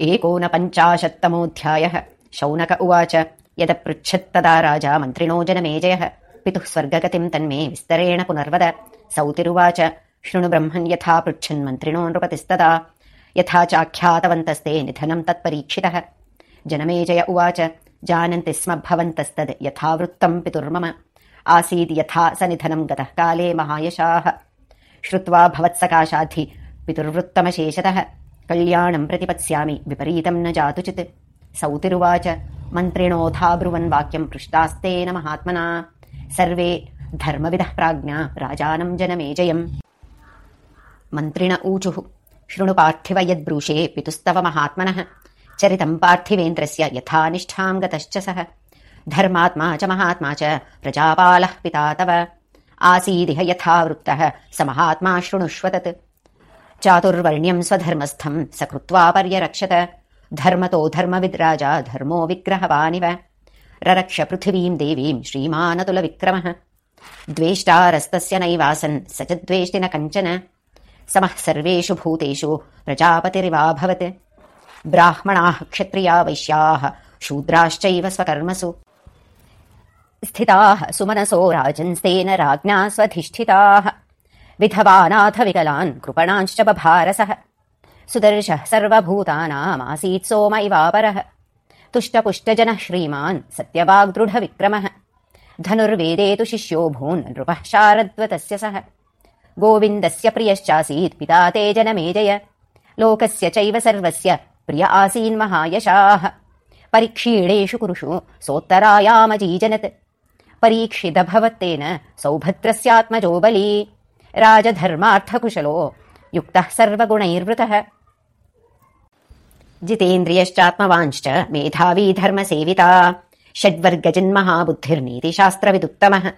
एकोनपञ्चाशत्तमोऽध्यायः। शौनक उवाच यदपृच्छत्तदा राजा मन्त्रिणो जनमेजयः। पितुः स्वर्गगतिम् तन्मे विस्तरेण पुनर्वद। सौतिरुवाच शृणु ब्रह्मन् यथा पृच्छन्मन्त्रिणो नृपतिस्तदा। यथा चाख्यातवन्तस्ते निधनम् तत्परीक्षितः। जनमेजय उवाच जानन्ति स्म भवन्तस्तद् यथावृत्तम् पितुर्मम। आसीद् यथा स निधनम् गतः काले महायशाः। श्रुत्वा भवत्सकाशाद्धि पितुर्वृत्तमशेषतः कल्याणम् प्रतिपत्स्यामि विपरीतम् न जातुचित् सौतिरुवाच मन्त्रिणोऽथाब्रुवन् वाक्यम् पृष्टास्तेन महात्मना सर्वे धर्मविदः प्राज्ञा राजानम् जनमेजयम् मन्त्रिण ऊचुः शृणु पार्थिव यद्ब्रूषे पितुस्तव महात्मनः चरितम् पार्थिवेन्द्रस्य यथा निष्ठाम् गतश्च सः धर्मात्मा च महात्मा च प्रजापालः पिता तव आसीदिह यथा वृत्तः स महात्मा शृणुष्व तत् चातुर्वर्ण्यम् स्वधर्मस्थम् स कृत्वा पर्यरक्षत। धर्मतो धर्मविद्राजा धर्मो विग्रहवानिव। ररक्ष पृथिवीम् देवीम् श्रीमानतुलविक्रमः। द्वेष्टारस्तस्य नैवासन् स च द्वेष्टि न कञ्चन। समः सर्वेषु भूतेषु प्रजापतिरिवाभवत् ब्राह्मणाः क्षत्रिया वैश्याः शूद्राश्चैव स्वकर्मसु। स्थिताः सुमनसो राजन्स्तेन राज्ञा स्वधिष्ठिताः विधवानाथ विकलान् कृपणांश्च बभारसः। सुदर्शः सर्वभूतानामासीत् सोम इवापरः तुष्टपुष्टजनः श्रीमान् सत्यवाग्दृढविक्रमः। धनुर्वेदे तु शिष्यो भून् नृपः शारद्वतस्य सः गोविन्दस्य प्रियश्चासीत् पिता ते जनमेजय लोकस्य चैव सर्वस्य प्रिय आसीन्महायशाः परिक्षीणेषु कुरुषु सोत्तरायामजीजनत्। परीक्षितभवत्तेन सौभद्रस्यात्मजो बली राजधर्मार्थकुशलो। युक्तः सर्वगुणैर्वृतः। जितेन्द्रियश्चात्मवांश्च मेधावी धर्मसेविता षड्वर्गजिन्महाबुद्धिर्नीतिशास्त्रविदुत्तमः।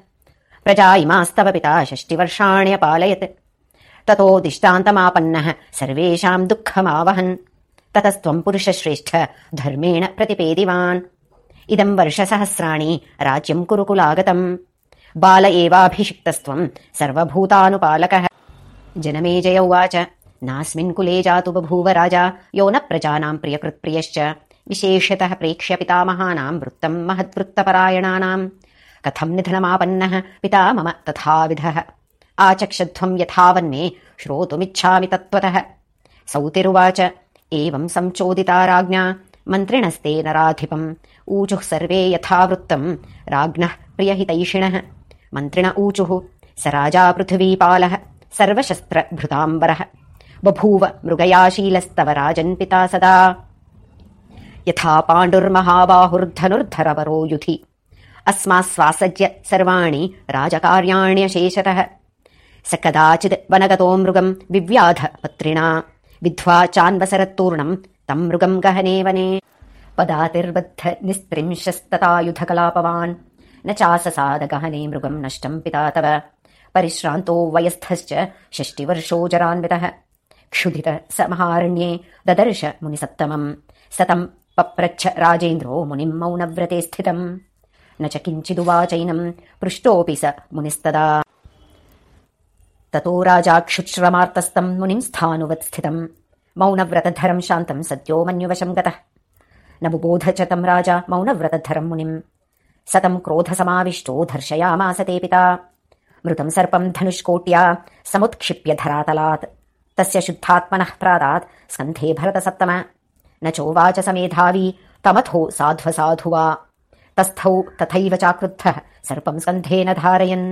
प्रजा इमास्तव पिता षष्टिवर्षाण्यपालयत् ततो दिष्टान्तमापन्नः सर्वेषाम् दुःखमावहन्। ततस्त्वम् पुरुषश्रेष्ठ धर्मेण प्रतिपेदिवान्। इदम् वर्षसहस्राणि राज्यम् कुरुकुलागतम् बाल एवाभिषिक्तस्त्वम्। सर्वभूतानुपालकः। जनमेजय उवाच। नास्मिन् कुले जातु बभूव राजा। यो न प्रजानाम् प्रियकृत्प्रियश्च। विशेषतः प्रेक्ष्य पितामहानाम् वृत्तम् महद्वृत्तपरायणानाम्। कथम् निधनमापन्नः पिता मम तथाविधः। आचक्षध्वम् यथावन्मे श्रोतुमिच्छामि तत्त्वतः। सौतिरुवाच। एवम् सञ्चोदिता राज्ञा। मन्त्रिणस्तेन राधिपम् ऊचुः सर्वे यथावृत्तम्। राज्ञः प्रियहितैषिणः मन्त्रिण ऊचुः। स राजा पृथिवीपालः। सर्वशस्त्रभृताम्बरः। बभूव मृगयाशीलस्तव राजन्पिता सदा। यथा पाण्डुर्महाबाहुर्धनुर्धरवरो युधि। अस्मास्वासज्य सर्वाणि राजकार्याण्यशेषतः स कदाचिद् वनगतो मृगम् विव्याध पत्रिणा। विद्ध्वा चान्वसरत्तूर्णम् तम् मृगम् गहने वने। पदातिर्बद्ध निस्त्रिंशस्ततायुधकलापवान् न चाससादगहने मृगम् नष्टम् पिता तव। परिश्रान्तो वयस्थश्च षष्टिवर्षो जरान्वितः। क्षुधित स महारण्ये ददर्श मुनिसत्तमम्। सतम् पप्रच्छ राजेन्द्रो मुनिम् मौनव्रते स्थितम्। न च किञ्चिदुवाचैनम् पृष्टोऽपि स मुनिस्तदा। ततो राजाक्षुश्रमार्तस्तम् मुनिम् स्थानुवत् स्थितम्। मौनव्रतधरम् शान्तम् सद्यो मन्युवशम् गतः। न बुबोध च तम् राजा मौनव्रतधरम् मुनिम् सतम् क्रोधसमाविष्टो दर्शयामास ते पिता। मृतम् सर्पम् धनुष्कोट्या समुत्क्षिप्य धरातलात्। तस्य शुद्धात्मनः प्रादात् स्कन्धे भरतसत्तम न चोवाच समेधावी तमथो साध्वसाधु वा तस्थौ तथैव चाक्रुद्धः सर्पम् स्कन्धेन धारयन्